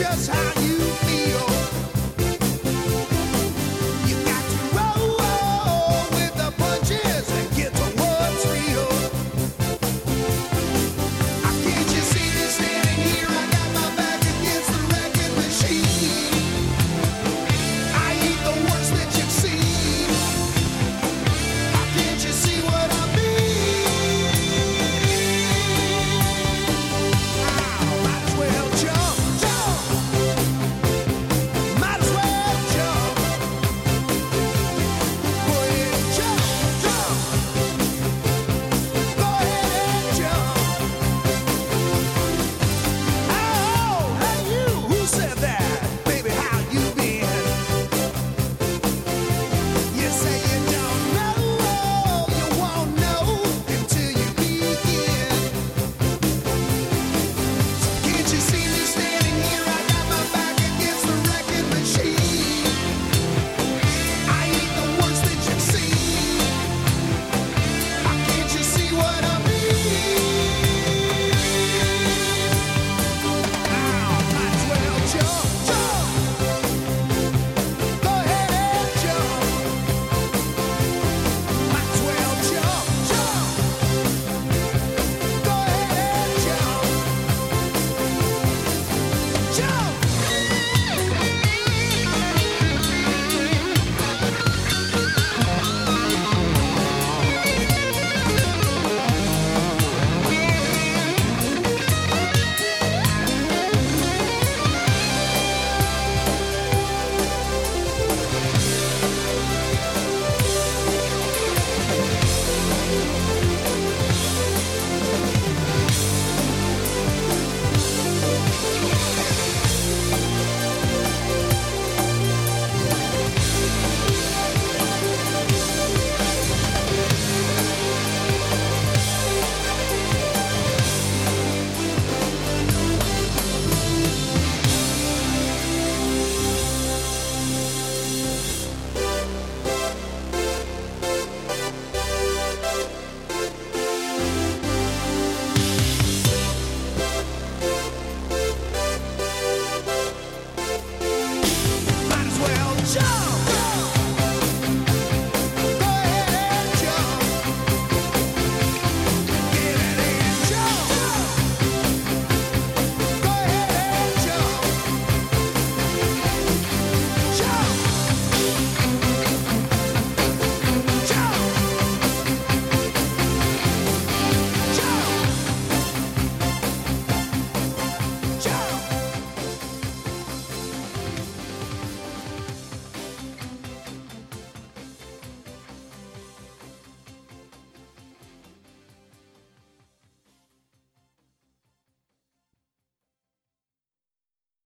just Show!